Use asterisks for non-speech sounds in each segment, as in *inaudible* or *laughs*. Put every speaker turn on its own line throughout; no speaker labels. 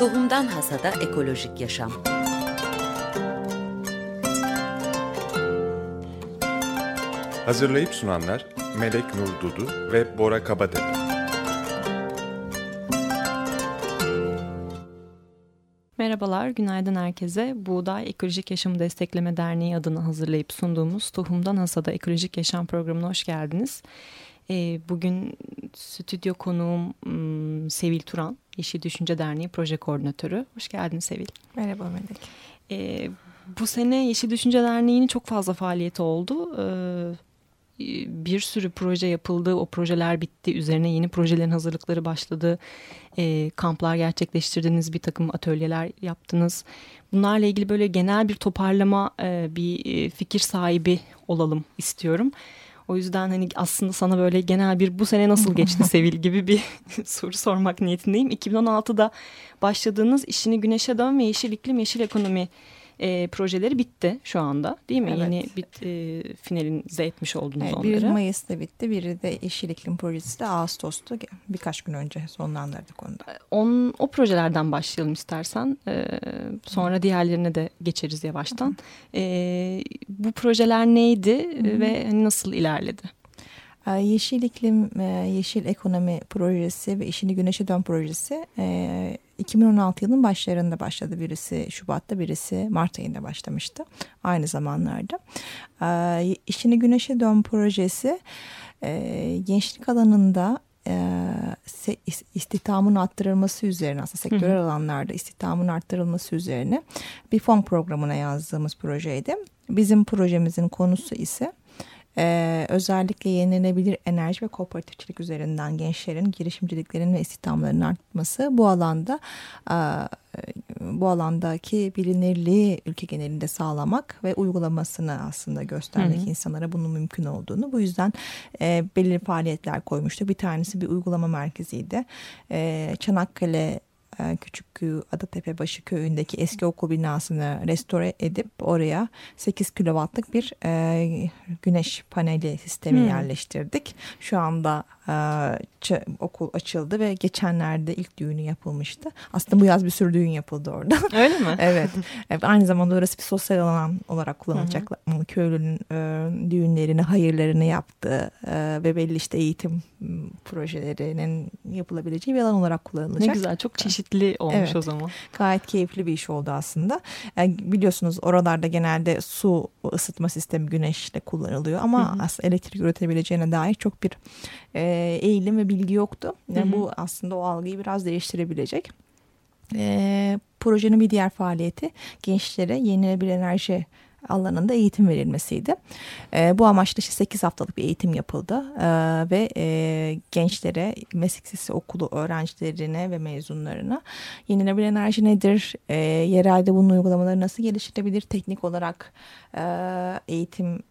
Tohumdan Hasada Ekolojik Yaşam
Hazırlayıp sunanlar Melek Nur Dudu ve Bora Kabatepe.
Merhabalar, günaydın herkese. Buğday Ekolojik Yaşamı Destekleme Derneği adına hazırlayıp sunduğumuz Tohumdan Hasada Ekolojik Yaşam programına hoş geldiniz. Ee, bugün stüdyo konuğum hmm, Sevil Turan, Yeşil Düşünce Derneği Proje Koordinatörü. Hoş geldin Sevil.
Merhaba Melek.
Ee, bu sene Yeşil Düşünce Derneği'nin çok fazla faaliyeti oldu. Ee, bir sürü proje yapıldı, o projeler bitti, üzerine yeni projelerin hazırlıkları başladı. E, kamplar gerçekleştirdiniz, bir takım atölyeler yaptınız. Bunlarla ilgili böyle genel bir toparlama, e, bir fikir sahibi olalım istiyorum. O yüzden hani aslında sana böyle genel bir bu sene nasıl geçti *laughs* Sevil gibi bir *laughs* soru sormak niyetindeyim. 2016'da başladığınız işini güneşe dön ve yeşil iklim, yeşil ekonomi e, projeleri bitti şu anda değil mi? Evet. Yeni bit, e, finalinize etmiş oldunuz evet, onları.
Biri Mayıs'ta bitti, biri de Yeşil İklim Projesi de Ağustos'ta birkaç gün önce sonlandırdık onu da.
On, o projelerden başlayalım istersen. E, sonra Hı. diğerlerine de geçeriz yavaştan. E, bu projeler neydi Hı. ve hani nasıl ilerledi?
Yeşil İklim, Yeşil Ekonomi Projesi ve İşini Güneşe Dön Projesi 2016 yılının başlarında başladı. Birisi Şubat'ta birisi Mart ayında başlamıştı. Aynı zamanlarda. İşini Güneşe Dön projesi gençlik alanında istihdamın arttırılması üzerine aslında sektörel alanlarda istihdamın arttırılması üzerine bir fon programına yazdığımız projeydi. Bizim projemizin konusu ise ee, özellikle yenilenebilir enerji ve kooperatifçilik üzerinden gençlerin girişimciliklerin ve istihdamlarının artması bu alanda e, bu alandaki bilinirliği ülke genelinde sağlamak ve uygulamasını aslında göstermek hı hı. insanlara bunun mümkün olduğunu. Bu yüzden e, belirli faaliyetler koymuştu. Bir tanesi bir uygulama merkeziydi. E, Çanakkale e, Küçükkuyu Adatepebaşı köyündeki eski okul binasını restore edip oraya 8 kilowattlık bir e, güneş paneli sistemi hmm. yerleştirdik. Şu anda okul açıldı ve geçenlerde ilk düğünü yapılmıştı. Aslında bu yaz bir sürü düğün yapıldı orada. *laughs*
Öyle mi? *laughs*
evet. Aynı zamanda orası bir sosyal alan olarak kullanılacak. Köylünün e, düğünlerini, hayırlarını yaptığı e, ve belli işte eğitim projelerinin yapılabileceği bir alan olarak kullanılacak.
Ne güzel. Çok çeşitli olmuş evet. o zaman.
Gayet keyifli bir iş oldu aslında. Yani biliyorsunuz oralarda genelde su ısıtma sistemi güneşle kullanılıyor ama hı hı. aslında elektrik üretebileceğine dair çok bir e, eğilim ve bilgi yoktu. Yani hı hı. Bu aslında o algıyı biraz değiştirebilecek. E, projenin bir diğer faaliyeti gençlere yenilenebilir enerji alanında eğitim verilmesiydi. E, bu amaçla işte 8 haftalık bir eğitim yapıldı e, ve e, gençlere, meslek lisesi okulu öğrencilerine ve mezunlarına yenilenebilir enerji nedir, e, yerelde bunun uygulamaları nasıl geliştirebilir, teknik olarak e, eğitim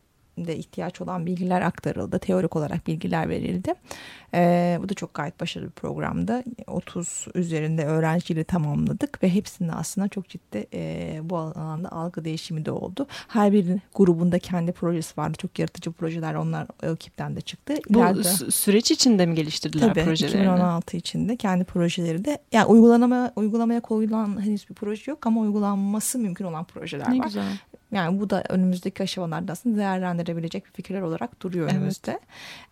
de ihtiyaç olan bilgiler aktarıldı. Teorik olarak bilgiler verildi. E, bu da çok gayet başarılı bir programdı. 30 üzerinde öğrenciyle tamamladık ve hepsinde aslında çok ciddi e, bu alanda algı değişimi de oldu. Her bir grubunda kendi projesi vardı. Çok yaratıcı projeler onlar o ekipten de çıktı.
Bu İleride, süreç içinde mi geliştirdiler tabii, projelerini?
2016 içinde kendi projeleri de yani uygulanama, uygulamaya koyulan henüz bir proje yok ama uygulanması mümkün olan projeler
ne
var.
Güzel.
Yani bu da önümüzdeki aşamalarda aslında değerlendirebilecek fikirler olarak duruyor önümüzde.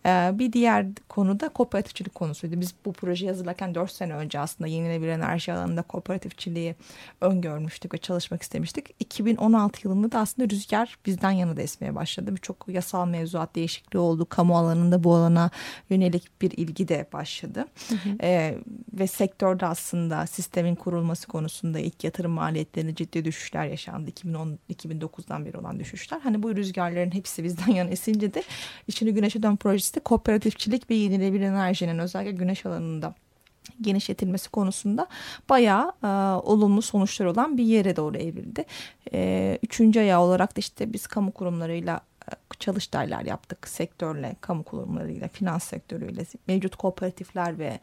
Evet. Ee, bir diğer konu da kooperatifçilik konusuydu. Biz bu projeyi hazırlarken 4 sene önce aslında yenilenebilir enerji alanında kooperatifçiliği öngörmüştük ve çalışmak istemiştik. 2016 yılında da aslında rüzgar bizden yana da esmeye başladı. Birçok yasal mevzuat değişikliği oldu. Kamu alanında bu alana yönelik bir ilgi de başladı. Hı hı. Ee, ve sektörde aslında sistemin kurulması konusunda ilk yatırım maliyetlerinde ciddi düşüşler yaşandı. 2010 2009 2009'dan beri olan düşüşler. Hani bu rüzgarların hepsi bizden *laughs* yana esince de içini güneşe dön projesi de kooperatifçilik ve yenilenebilir enerjinin özellikle güneş alanında genişletilmesi konusunda bayağı e, olumlu sonuçlar olan bir yere doğru evrildi. E, üçüncü ayağı olarak da işte biz kamu kurumlarıyla e, çalıştaylar yaptık sektörle, kamu kurumlarıyla, finans sektörüyle, mevcut kooperatifler ve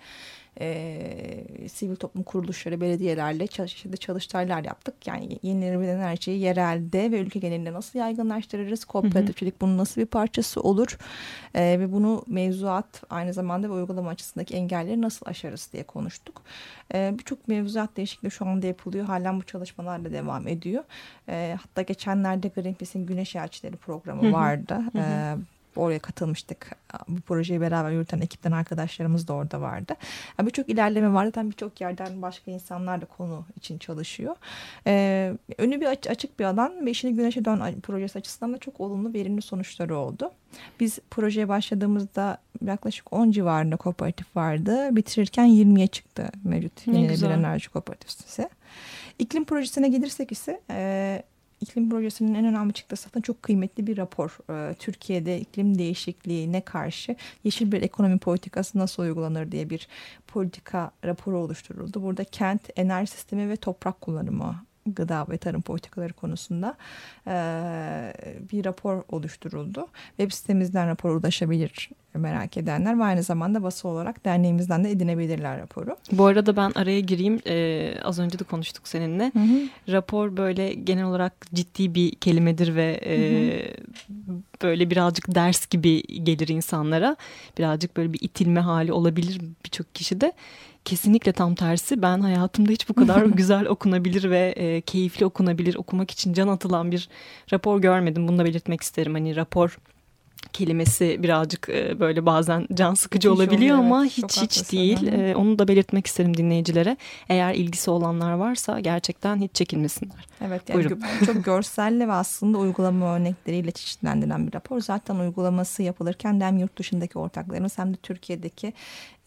e, sivil toplum kuruluşları, belediyelerle çeşitli çalıştaylar yaptık. Yani yenilenebilir enerjiyi yerelde ve ülke genelinde nasıl yaygınlaştırırız? Kooperatifçilik bunun nasıl bir parçası olur? E, ve bunu mevzuat aynı zamanda ve uygulama açısındaki engelleri nasıl aşarız diye konuştuk. E, Birçok mevzuat değişikliği şu anda yapılıyor. Halen bu çalışmalar da devam ediyor. E, hatta geçenlerde Greenpeace'in Güneş Elçileri programı vardı. Hı hı. E, oraya katılmıştık. Bu projeyi beraber yürüten ekipten arkadaşlarımız da orada vardı. Yani birçok ilerleme var. Zaten birçok yerden başka insanlar da konu için çalışıyor. Ee, önü bir açık bir alan ve işini güneşe dön projesi açısından da çok olumlu verimli sonuçları oldu. Biz projeye başladığımızda yaklaşık 10 civarında kooperatif vardı. Bitirirken 20'ye çıktı mevcut yenilenebilir enerji kooperatifisi. İklim projesine gelirsek ise e, iklim projesinin en önemli çıktısı zaten çok kıymetli bir rapor. Ee, Türkiye'de iklim değişikliğine karşı yeşil bir ekonomi politikası nasıl uygulanır diye bir politika raporu oluşturuldu. Burada kent, enerji sistemi ve toprak kullanımı gıda ve tarım politikaları konusunda e, bir rapor oluşturuldu. Web sitemizden rapor ulaşabilir merak edenler ve aynı zamanda bası olarak derneğimizden de edinebilirler raporu.
Bu arada ben araya gireyim. Ee, az önce de konuştuk seninle. Hı hı. Rapor böyle genel olarak ciddi bir kelimedir ve hı hı. Böyle birazcık ders gibi gelir insanlara. Birazcık böyle bir itilme hali olabilir birçok kişi de. Kesinlikle tam tersi. Ben hayatımda hiç bu kadar *laughs* güzel okunabilir ve e, keyifli okunabilir, okumak için can atılan bir rapor görmedim. Bunu da belirtmek isterim. Hani rapor kelimesi birazcık e, böyle bazen can sıkıcı hiç olabiliyor oluyor, ama evet, hiç hiç değil. E, onu da belirtmek isterim dinleyicilere. Eğer ilgisi olanlar varsa gerçekten hiç çekinmesinler.
Evet yani çok görselle ve aslında uygulama örnekleriyle çeşitlendiren bir rapor. Zaten uygulaması yapılırken hem yurt dışındaki ortaklarımız hem de Türkiye'deki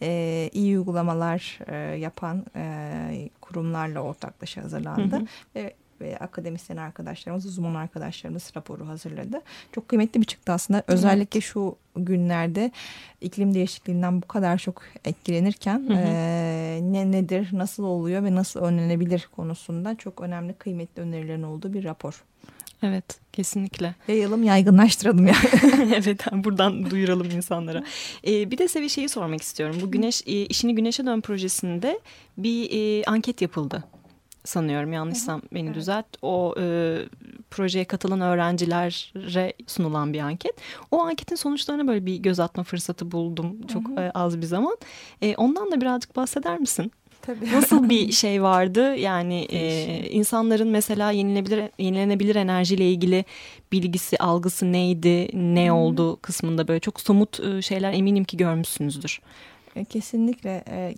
e, iyi uygulamalar e, yapan e, kurumlarla ortaklaşa hazırlandı. Hı hı. Ve ve akademisyen arkadaşlarımız, uzman arkadaşlarımız raporu hazırladı. Çok kıymetli bir çıktı aslında. Özellikle şu günlerde iklim değişikliğinden bu kadar çok etkilenirken hı hı. E, ne nedir, nasıl oluyor ve nasıl önlenebilir konusunda çok önemli kıymetli önerilerin olduğu bir rapor.
Evet kesinlikle.
Yayalım yaygınlaştıralım yani. *laughs*
evet buradan duyuralım insanlara. Ee, bir de size bir şeyi sormak istiyorum. Bu güneş e, işini güneşe dön projesinde bir e, anket yapıldı sanıyorum yanlışsam beni evet. düzelt. O e, projeye katılan öğrencilere sunulan bir anket. O anketin sonuçlarına böyle bir göz atma fırsatı buldum çok hı hı. E, az bir zaman. E, ondan da birazcık bahseder misin? Tabii. Nasıl bir *laughs* şey vardı? Yani e, insanların mesela yenilebilir yenilenebilir enerjiyle ilgili bilgisi, algısı neydi, ne Hı. oldu kısmında böyle çok somut e, şeyler eminim ki görmüşsünüzdür.
E, kesinlikle e,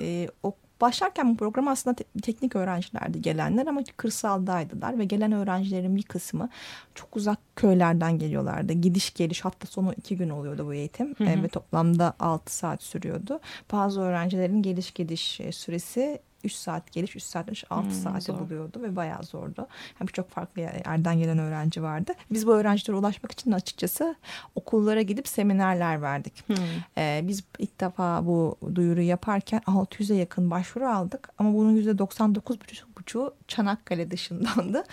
e, o Başlarken bu program aslında te teknik öğrencilerdi gelenler ama kırsaldaydılar ve gelen öğrencilerin bir kısmı çok uzak köylerden geliyorlardı. Gidiş geliş hafta sonu iki gün oluyordu bu eğitim hı hı. E, ve toplamda altı saat sürüyordu. Bazı öğrencilerin geliş gidiş e, süresi 3 saat geliş 3 saat dönüş 6 hmm, saate zor. buluyordu ve bayağı zordu. Hem çok farklı yerden gelen öğrenci vardı. Biz bu öğrencilere ulaşmak için açıkçası okullara gidip seminerler verdik. Hmm. Ee, biz ilk defa bu duyuru yaparken 600'e yakın başvuru aldık ama bunun %99,5'u Çanakkale dışındandı.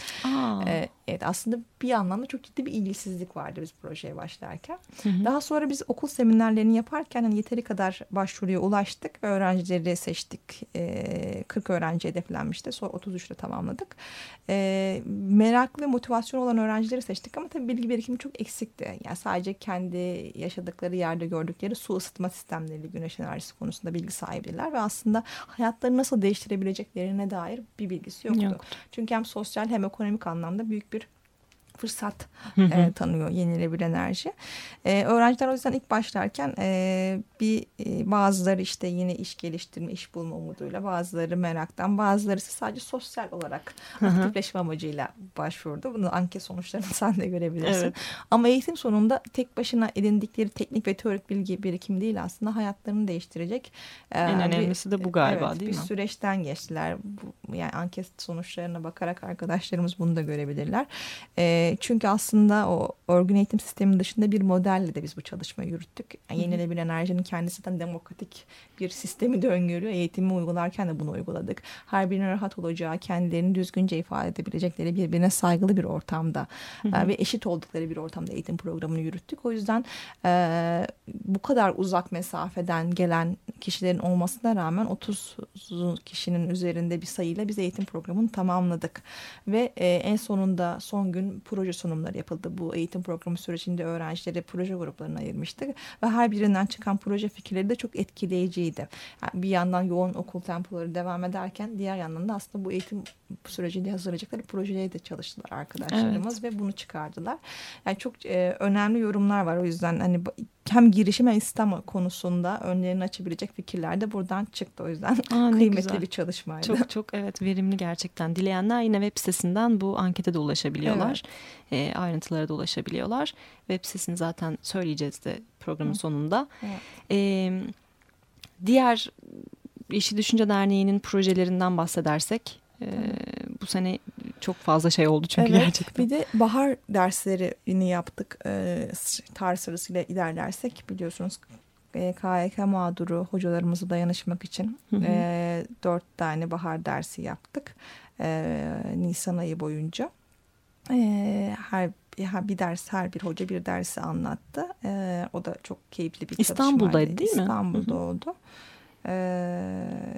Ee, evet aslında bir anlamda çok ciddi bir ilgisizlik vardı biz projeye başlarken. Hı hı. Daha sonra biz okul seminerlerini yaparken hani yeteri kadar başvuruya ulaştık ve öğrencileri seçtik. Ee, 40 öğrenci hedeflenmişti. Sonra 33'te tamamladık. Ee, meraklı motivasyon olan öğrencileri seçtik ama tabii bilgi birikimi çok eksikti. Yani sadece kendi yaşadıkları yerde gördükleri su ısıtma sistemleri, güneş enerjisi konusunda bilgi sahibiler ve aslında hayatlarını nasıl değiştirebileceklerine dair bir bilgisi yoktu. Yoktu. Çünkü hem sosyal hem ekonomik anlamda büyük bir fırsat e, tanıyor yenilebilir enerji. E, öğrenciler o yüzden ilk başlarken e, bir e, bazıları işte yine iş geliştirme, iş bulma umuduyla, bazıları meraktan, bazıları ise sadece sosyal olarak aktifleşme amacıyla başvurdu. Bunu anket sonuçlarını *laughs* sen de görebilirsin. Evet. Ama eğitim sonunda tek başına edindikleri teknik ve teorik bilgi birikimi değil aslında hayatlarını değiştirecek.
E, en önemlisi de bu galiba
evet,
değil
bir mi? Bir süreçten geçtiler. Bu, yani anket sonuçlarına bakarak arkadaşlarımız bunu da görebilirler. E, E, çünkü aslında o örgün eğitim sistemi dışında bir modelle de biz bu çalışmayı yürüttük. Yani yenilenebilir enerjinin kendisinden demokratik bir sistemi de öngörüyor. Eğitimi uygularken de bunu uyguladık. Her birinin rahat olacağı, kendilerini düzgünce ifade edebilecekleri birbirine saygılı bir ortamda e, ve eşit oldukları bir ortamda eğitim programını yürüttük. O yüzden e, bu kadar uzak mesafeden gelen kişilerin olmasına rağmen 30 kişinin üzerinde bir sayıyla biz eğitim programını tamamladık. Ve e, en sonunda son gün proje sunumları yapıldı. Bu eğitim programı sürecinde öğrencileri proje gruplarına ayırmıştık. Ve her birinden çıkan proje fikirleri de çok etkileyiciydi. Yani bir yandan yoğun okul tempoları devam ederken diğer yandan da aslında bu eğitim sürecinde hazırlayacakları projeleri de çalıştılar arkadaşlarımız evet. ve bunu çıkardılar. Yani çok e, önemli yorumlar var o yüzden hani hem girişim hem İslam konusunda önlerini açabilecek fikirler de buradan çıktı o yüzden Aa, kıymetli güzel. bir çalışmaydı.
Çok çok evet verimli gerçekten. Dileyenler yine web sitesinden bu ankete de ulaşabiliyorlar. Evet. E, ayrıntılara da ulaşabiliyorlar. Web sitesini zaten söyleyeceğiz de programın Hı. sonunda. Evet. E, diğer Yeşil Düşünce Derneği'nin projelerinden bahsedersek e, bu sene çok fazla şey oldu çünkü evet, gerçekten.
Bir de bahar derslerini yaptık. E, tarih sırasıyla ilerlersek biliyorsunuz e, KYK mağduru hocalarımızı dayanışmak için E, dört tane bahar dersi yaptık. E, Nisan ayı boyunca. E, her bir ders her bir hoca bir dersi anlattı. E, o da çok keyifli bir
İstanbul'daydı değil mi?
İstanbul'da oldu.
E,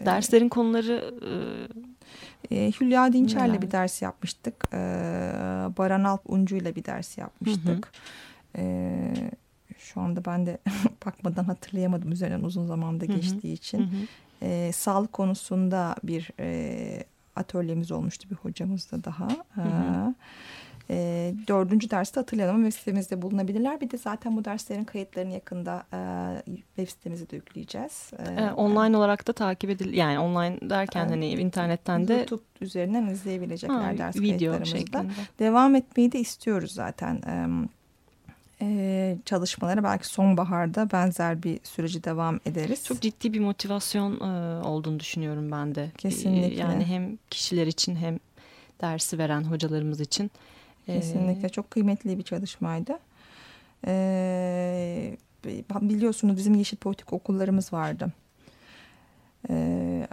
Derslerin konuları
e, Hülya Dinçer'le bir ders yapmıştık. E, Baran Alp Uncu ile bir ders yapmıştık. Hı hı. E, şu anda ben de *laughs* bakmadan hatırlayamadım üzerinden uzun zamanda geçtiği hı hı. için. Hı hı. E, sağlık konusunda bir e, atölyemiz olmuştu bir hocamızla daha. Hı hı. E, e, dördüncü derste hatırlayalım web sitemizde bulunabilirler. Bir de zaten bu derslerin kayıtlarını yakında e, web sitemize de yükleyeceğiz.
E, online olarak da takip edil yani online derken e, hani internetten de
YouTube üzerinden izleyebilecekler ha, ders video kayıtlarımızda. Devam etmeyi de istiyoruz zaten. E, e, çalışmalara belki sonbaharda benzer bir süreci devam ederiz.
Çok ciddi bir motivasyon e, olduğunu düşünüyorum ben de.
Kesinlikle.
Yani hem kişiler için hem dersi veren hocalarımız için.
Kesinlikle çok kıymetli bir çalışmaydı. Ee, biliyorsunuz bizim yeşil politik okullarımız vardı. Ee,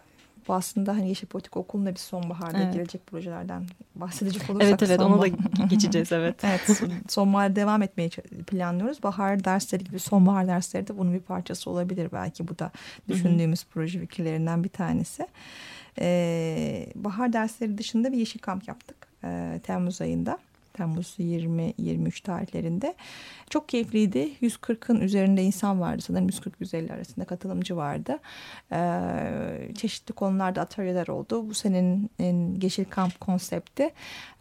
bu aslında hani Yeşil Politik Okulu'nda bir sonbaharda evet. gelecek projelerden bahsedecek olursak.
Evet evet onu da geçeceğiz evet. *laughs*
evet sonbahar devam etmeyi planlıyoruz. Bahar dersleri gibi sonbahar dersleri de bunun bir parçası olabilir belki. Bu da düşündüğümüz Hı -hı. proje fikirlerinden bir tanesi. Ee, bahar dersleri dışında bir yeşil kamp yaptık e, Temmuz ayında. Temmuz 20-23 tarihlerinde. Çok keyifliydi. 140'ın üzerinde insan vardı sanırım 140-150 arasında katılımcı vardı. Ee, çeşitli konularda atölyeler oldu. Bu senenin Yeşil Kamp konsepti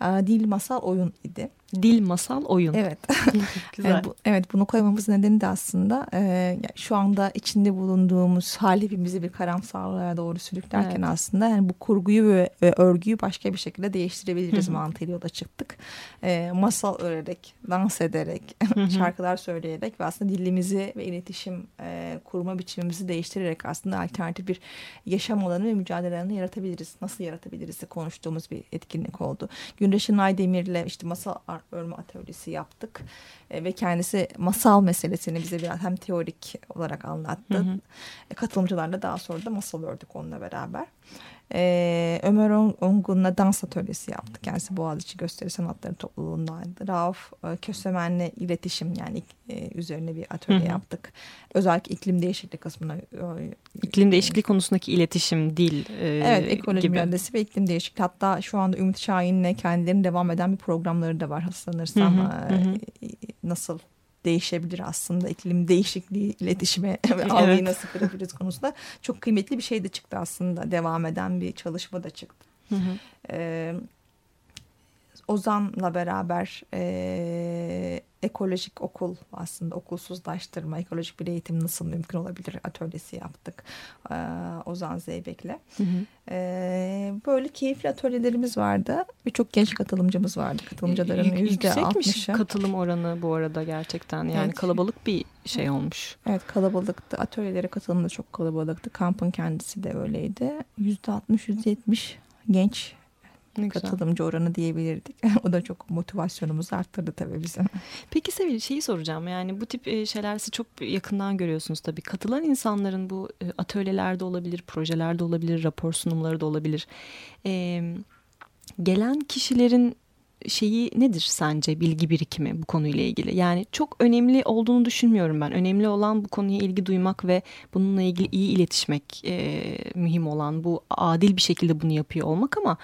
e, dil masal oyun idi.
Dil, masal, oyun.
Evet. *laughs* *laughs* Güzel. Yani bu, evet bunu koymamız nedeni de aslında e, şu anda içinde bulunduğumuz hal hepimizi bir karamsarlığa doğru sürüklerken evet. aslında yani bu kurguyu ve, ve örgüyü başka bir şekilde değiştirebiliriz mantığıyla yola çıktık. E, masal örerek, dans ederek, şarkılar söyleyerek ve aslında dilimizi ve iletişim e, kurma biçimimizi değiştirerek aslında alternatif bir yaşam alanı ve mücadele alanı yaratabiliriz. Nasıl yaratabiliriz konuştuğumuz bir etkinlik oldu. Gündeşin Aydemir'le işte masal örme atölyesi yaptık. E, ve kendisi masal meselesini bize biraz hem teorik olarak anlattı. Hı hı. E, katılımcılarla daha sonra da masal ördük onunla beraber. Ee, Ömer Ongun'la dans atölyesi yaptık. Kendisi Boğaziçi Gösteri Sanatları topluluğundaydı. Rauf e, Kösemen'le iletişim yani e, üzerine bir atölye Hı -hı. yaptık. Özellikle iklim değişikliği kısmına.
E, iklim değişikliği konusundaki iletişim, dil
e, Evet, ekoloji gibi. mühendisi ve iklim değişikliği. Hatta şu anda Ümit Şahin'le kendilerinin devam eden bir programları da var. Hı -hı. E, nasıl değişebilir aslında iklim değişikliği iletişime ve algıyı evet. nasıl kırabiliriz konusunda çok kıymetli bir şey de çıktı aslında devam eden bir çalışma da çıktı. Hı hı. Ee, Ozan'la beraber e, ekolojik okul aslında okulsuzlaştırma, ekolojik bir eğitim nasıl mümkün olabilir atölyesi yaptık e, Ozan Zeybek'le. Hı hı. E, böyle keyifli atölyelerimiz vardı. Birçok genç katılımcımız vardı. Katılımcıların yüzde altmışı.
katılım oranı bu arada gerçekten yani evet. kalabalık bir şey olmuş.
Evet kalabalıktı. Atölyelere katılım da çok kalabalıktı. Kampın kendisi de öyleydi. Yüzde altmış, yüzde yetmiş genç
Ne güzel.
katılımcı oranı diyebilirdik. *laughs* o da çok motivasyonumuzu arttırdı tabii bizim.
Peki Sevil şeyi soracağım yani bu tip e, şeyler siz çok yakından görüyorsunuz tabii. Katılan insanların bu e, atölyelerde olabilir, projelerde olabilir, rapor sunumları da olabilir. Ee, gelen kişilerin şeyi nedir sence bilgi birikimi bu konuyla ilgili? Yani çok önemli olduğunu düşünmüyorum ben. Önemli olan bu konuya ilgi duymak ve bununla ilgili iyi iletişmek e, mühim olan bu adil bir şekilde bunu yapıyor olmak ama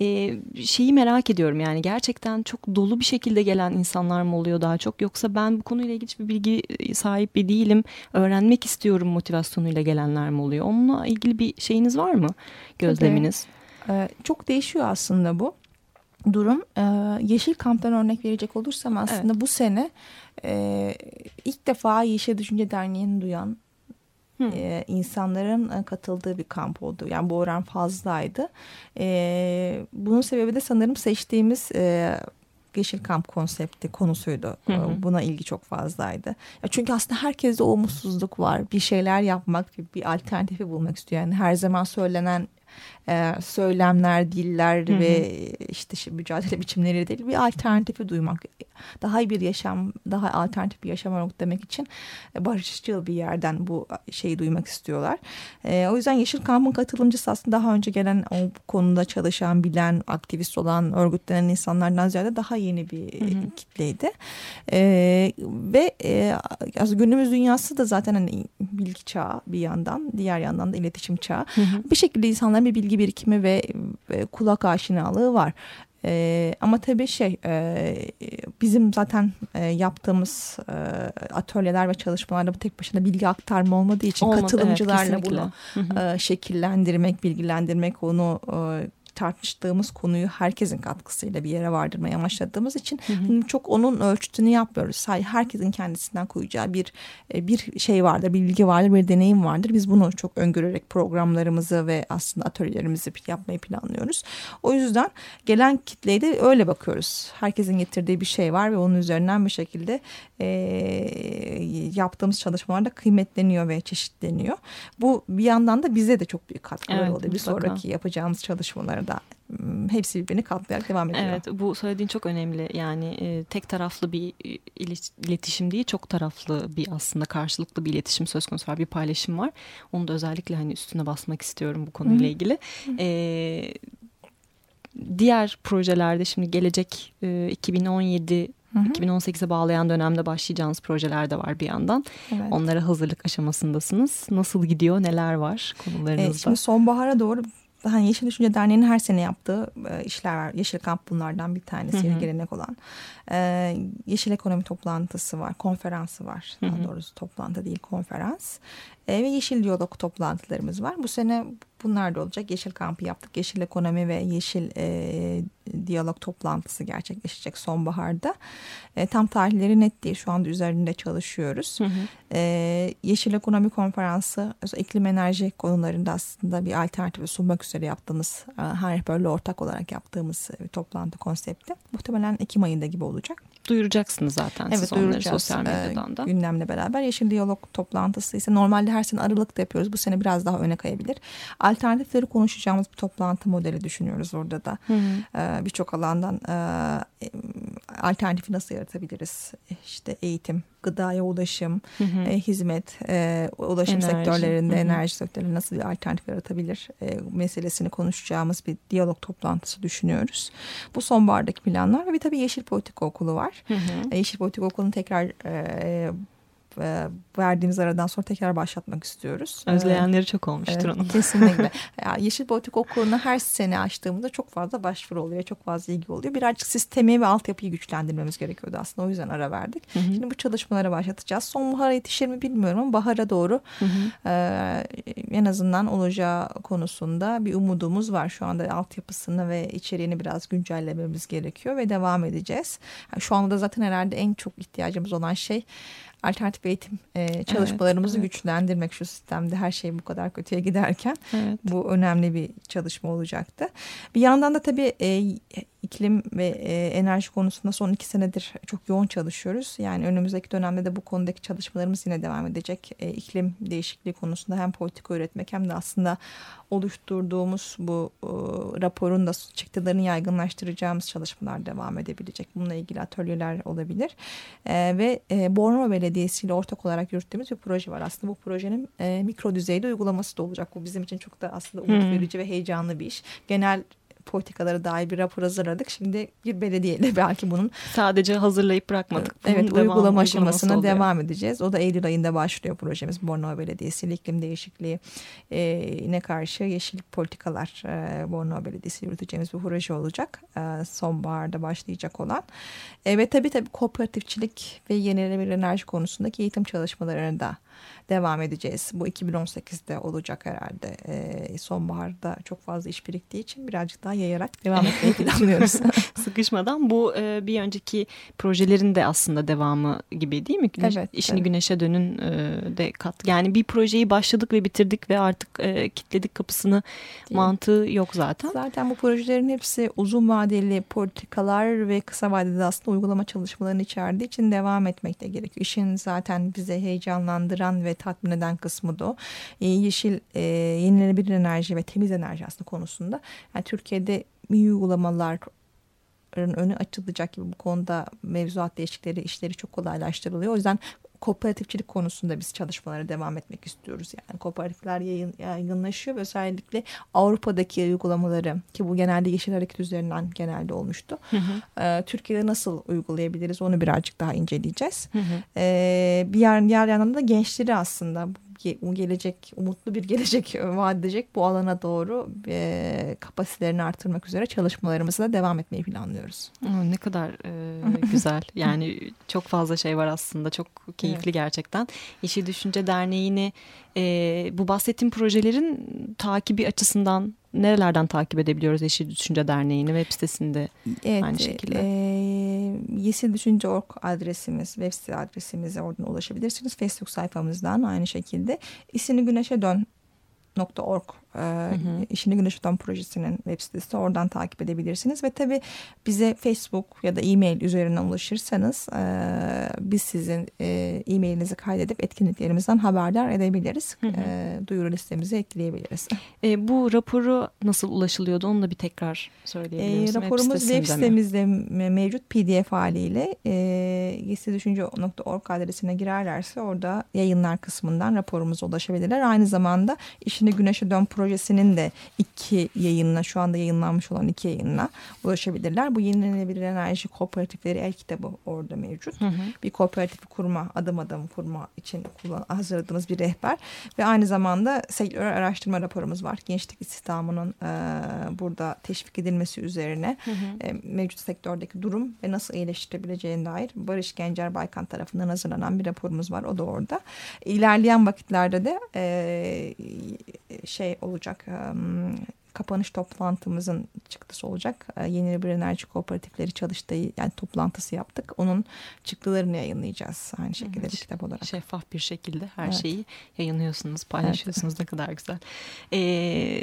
e, şeyi merak ediyorum yani gerçekten çok dolu bir şekilde gelen insanlar mı oluyor daha çok yoksa ben bu konuyla ilgili hiçbir bilgi sahibi değilim öğrenmek istiyorum motivasyonuyla gelenler mi oluyor? Onunla ilgili bir şeyiniz var mı gözleminiz?
Tabii. çok değişiyor aslında bu durum. E, Yeşil Kamp'tan örnek verecek olursam aslında evet. bu sene e, ilk defa Yeşil Düşünce Derneği'ni duyan e, insanların katıldığı bir kamp oldu. Yani bu oran fazlaydı. E, bunun sebebi de sanırım seçtiğimiz e, Yeşil Kamp konsepti konusuydu. Hı hı. Buna ilgi çok fazlaydı. Çünkü aslında herkeste o umutsuzluk var. Bir şeyler yapmak, bir alternatifi bulmak istiyor. Yani her zaman söylenen e, söylemler, diller hı hı. ve işte mücadele *laughs* biçimleri değil bir alternatifi duymak. Daha iyi bir yaşam, daha alternatif bir yaşam olarak demek için e, barışçıl bir yerden bu şeyi duymak istiyorlar. E, o yüzden Yeşil Kamp'ın katılımcısı aslında daha önce gelen o konuda çalışan, bilen, aktivist olan, örgütlenen insanlardan ziyade daha yeni bir hı hı. kitleydi. E, ve e, günümüz dünyası da zaten hani bilgi çağı bir yandan, diğer yandan da iletişim çağı. Hı hı. Bir şekilde insanların bir bilgi birikimi ve, ve kulak aşinalığı var. E, ama tabii şey e, bizim zaten e, yaptığımız e, atölyeler ve çalışmalarda bu tek başına bilgi aktarma olmadığı için Olmadı, katılımcılarla evet, bunu e, şekillendirmek, bilgilendirmek, onu e, tartıştığımız konuyu herkesin katkısıyla bir yere vardırmaya amaçladığımız için hı hı. çok onun ölçütünü yapmıyoruz. Sadece herkesin kendisinden koyacağı bir e, bir şey vardır, bir bilgi vardır, bir deneyim vardır. Biz bunu çok öngörerek programlarımızı ve aslında atölyelerimizi yapmayı planlıyoruz. O yüzden gelen kitleye de öyle bakıyoruz. Herkesin getirdiği bir şey var ve onun üzerinden bir şekilde e, yaptığımız çalışmalarda kıymetleniyor ve çeşitleniyor. Bu bir yandan da bize de çok büyük katkılar evet, oluyor. Bir sonraki yapacağımız çalışmalarda da hepsi birbirini katlayarak devam ediyor.
Evet bu söylediğin çok önemli yani e, tek taraflı bir iletişim değil çok taraflı bir aslında karşılıklı bir iletişim söz konusu var bir paylaşım var. Onu da özellikle hani üstüne basmak istiyorum bu konuyla Hı. ilgili. Ee, diğer projelerde şimdi gelecek e, 2017 2018'e bağlayan dönemde başlayacağınız projeler de var bir yandan. Evet. Onlara hazırlık aşamasındasınız. Nasıl gidiyor? Neler var konularınızda? Evet,
şimdi sonbahara doğru hani Yeşil Düşünce Derneği'nin her sene yaptığı e, işler var. Yeşil Kamp bunlardan bir tanesi hı hı. gelenek olan. E, Yeşil Ekonomi toplantısı var, konferansı var. Daha hı hı. doğrusu toplantı değil konferans. E, ve Yeşil Diyalog toplantılarımız var. Bu sene bunlar da olacak. Yeşil Kampı yaptık. Yeşil Ekonomi ve Yeşil e, Diyalog toplantısı gerçekleşecek sonbaharda. E, tam tarihleri net değil. Şu anda üzerinde çalışıyoruz. Hı hı. E, Yeşil Ekonomi Konferansı iklim enerji konularında aslında bir alternatif sunmak üzere yaptığımız e, böyle ortak olarak yaptığımız bir toplantı konsepti. Muhtemelen Ekim ayında gibi olacak
duyuracaksınız zaten evet, siz onları sosyal
e, medyadan da. Gündemle beraber Yeşil Diyalog toplantısı ise normalde her sene Aralık'ta yapıyoruz. Bu sene biraz daha öne kayabilir. Alternatifleri konuşacağımız bir toplantı modeli düşünüyoruz orada da. Ee, Birçok alandan e, alternatifi nasıl yaratabiliriz? İşte eğitim, gıdaya ulaşım, hı hı. E, hizmet, e, ulaşım enerji. sektörlerinde, hı hı. enerji sektörlerinde nasıl bir alternatif yaratabilir e, meselesini konuşacağımız bir diyalog toplantısı düşünüyoruz. Bu sonbahardaki planlar ve bir tabii Yeşil Politika Okulu var. Hı hı. E, Yeşil Politika Okulu'nu tekrar e, e, verdiğimiz aradan sonra tekrar başlatmak istiyoruz.
Özleyenleri çok olmuştur evet, onun.
Kesinlikle. *laughs* yani Yeşil Politik Okulu'na her sene açtığımızda çok fazla başvuru oluyor. Çok fazla ilgi oluyor. Birazcık sistemi ve altyapıyı güçlendirmemiz gerekiyordu aslında. O yüzden ara verdik. Hı hı. Şimdi bu çalışmalara başlatacağız. Sonbahara yetişir mi bilmiyorum ama bahara doğru hı hı. E, en azından olacağı konusunda bir umudumuz var. Şu anda altyapısını ve içeriğini biraz güncellememiz gerekiyor ve devam edeceğiz. Yani şu anda da zaten herhalde en çok ihtiyacımız olan şey alternatif eğitim e, çalışmalarımızı evet, evet. güçlendirmek şu sistemde her şey bu kadar kötüye giderken evet. bu önemli bir çalışma olacaktı. Bir yandan da tabii e, iklim ve e, enerji konusunda son iki senedir çok yoğun çalışıyoruz. Yani önümüzdeki dönemde de bu konudaki çalışmalarımız yine devam edecek. E, iklim değişikliği konusunda hem politika üretmek hem de aslında oluşturduğumuz bu e, raporun da çıktılarını yaygınlaştıracağımız çalışmalar devam edebilecek. Bununla ilgili atölyeler olabilir. E, ve e, Bornova Belediyesi ile ortak olarak yürüttüğümüz bir proje var. Aslında bu projenin e, mikro düzeyde uygulaması da olacak. Bu bizim için çok da aslında umut verici hmm. ve heyecanlı bir iş. Genel politikalara dair bir rapor hazırladık. Şimdi bir belediyeyle *laughs* belki bunun
sadece hazırlayıp bırakmadık.
Bunun evet devam, uygulama aşamasına oluyor. devam edeceğiz. O da Eylül ayında başlıyor projemiz. Bornova Belediyesi ile iklim değişikliği ne karşı yeşillik politikalar e, Bornova Belediyesi yürüteceğimiz bir proje olacak. E, sonbaharda başlayacak olan. E, ve tabii tabii kooperatifçilik ve yenilenebilir enerji konusundaki eğitim çalışmalarını da devam edeceğiz. Bu 2018'de olacak herhalde. E, sonbaharda çok fazla iş biriktiği için birazcık daha yayarak devam etmeyi planlıyoruz. *laughs* *laughs*
Sıkışmadan bu e, bir önceki projelerin de aslında devamı gibi değil mi? Güneş, evet. İşini evet. güneşe dönün e, de kat. Yani bir projeyi başladık ve bitirdik ve artık e, kitledik kapısını değil. mantığı yok zaten.
Zaten bu projelerin hepsi uzun vadeli politikalar ve kısa vadede aslında uygulama çalışmalarını içerdiği için devam etmek de gerekiyor. İşin zaten bize heyecanlandıran ve tatmin eden kısmı da o. E, yeşil e, yenilenebilir enerji ve temiz enerji aslında konusunda. Yani Türkiye'de uygulamalar önü açılacak gibi bu konuda mevzuat değişikleri işleri çok kolaylaştırılıyor. O yüzden kooperatifçilik konusunda biz çalışmalara devam etmek istiyoruz. Yani kooperatifler yayın, yaygınlaşıyor ve özellikle Avrupa'daki uygulamaları ki bu genelde Yeşil Hareket üzerinden genelde olmuştu. Hı hı. E, Türkiye'de nasıl uygulayabiliriz onu birazcık daha inceleyeceğiz. Hı hı. E, bir yer, diğer yandan da gençleri aslında gelecek, umutlu bir gelecek *laughs* vaat edecek bu alana doğru e, kapasitelerini artırmak üzere çalışmalarımıza da devam etmeyi planlıyoruz.
Ne kadar e, *laughs* güzel. Yani çok fazla şey var aslında. Çok keyifli evet. gerçekten. Yeşil Düşünce Derneği'ni e, bu bahsettiğim projelerin takibi açısından nerelerden takip edebiliyoruz Yeşil Düşünce Derneği'ni web sitesinde evet, aynı şekilde? E,
Yeşil Düşünce.org adresimiz, web site adresimize oradan ulaşabilirsiniz. Facebook sayfamızdan aynı şekilde. İsini Güneşe Dön .org e, hı hı. İşini Güneş Tutan Projesi'nin web sitesi oradan takip edebilirsiniz ve tabi bize Facebook ya da e-mail üzerinden ulaşırsanız e, biz sizin e, e-mailinizi kaydedip etkinliklerimizden haberdar edebiliriz. Hı hı. E, duyuru listemize ekleyebiliriz.
E, bu raporu nasıl ulaşılıyordu onu da bir tekrar söyleyebilir misin?
E, raporumuz web, web sitemizde mi? mevcut pdf haliyle e, yeşildüşünce.org adresine girerlerse orada yayınlar kısmından raporumuza ulaşabilirler. Aynı zamanda İşini Güneşe Dön projesinin de iki yayınla şu anda yayınlanmış olan iki yayınla ulaşabilirler. Bu yenilenebilir enerji kooperatifleri el kitabı orada mevcut. Hı hı. Bir kooperatifi kurma, adım adım kurma için kullan, hazırladığımız bir rehber ve aynı zamanda sektör araştırma raporumuz var. Gençlik istihdamının e, burada teşvik edilmesi üzerine hı hı. E, mevcut sektördeki durum ve nasıl iyileştirebileceğine dair Barış Gencer Baykan tarafından hazırlanan bir raporumuz var. O da orada. İlerleyen vakitlerde de e, şey olacak kapanış toplantımızın çıktısı olacak. Yeni bir enerji kooperatifleri çalıştığı yani toplantısı yaptık. Onun çıktılarını yayınlayacağız aynı şekilde evet. bir kitap olarak.
Şeffaf bir şekilde her evet. şeyi yayınlıyorsunuz, paylaşıyorsunuz evet. ne kadar güzel. Ee,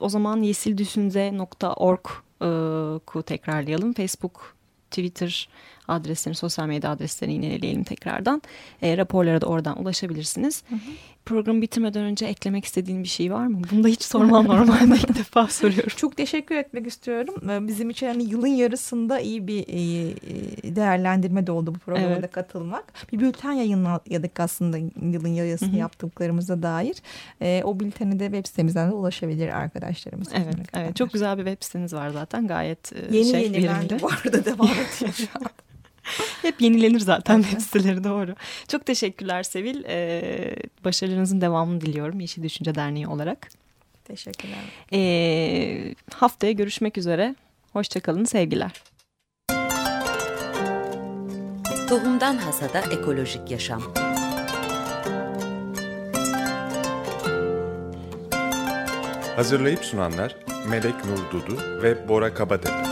o zaman yesildüşünze.org'u tekrarlayalım. Facebook, Twitter adreslerini, sosyal medya adreslerini yineleyelim tekrardan. E, raporlara da oradan ulaşabilirsiniz. Hı hı. Programı bitirmeden önce eklemek istediğin bir şey var mı? Bunu da hiç sormam normalde ilk defa *laughs* soruyorum.
Çok teşekkür etmek istiyorum. Ee, bizim için hani yılın yarısında iyi bir değerlendirme de oldu bu programa evet. katılmak. Bir bülten yayınladık aslında yılın yarısını Hı -hı. yaptıklarımıza dair. E, o bülteni de web sitemizden de ulaşabilir arkadaşlarımız.
Evet, evet. Çok güzel bir web siteniz var zaten. Gayet
yeni şey, yeni verimli. ben bu arada devam ediyor şu an.
Hep yenilenir zaten web siteleri doğru. Çok teşekkürler Sevil. Ee, başarılarınızın devamını diliyorum Yeşil Düşünce Derneği olarak.
Teşekkürler.
Ee, haftaya görüşmek üzere. Hoşçakalın sevgiler.
Tohumdan Hasada Ekolojik Yaşam
Hazırlayıp sunanlar Melek Nur Dudu ve Bora Kabatepe.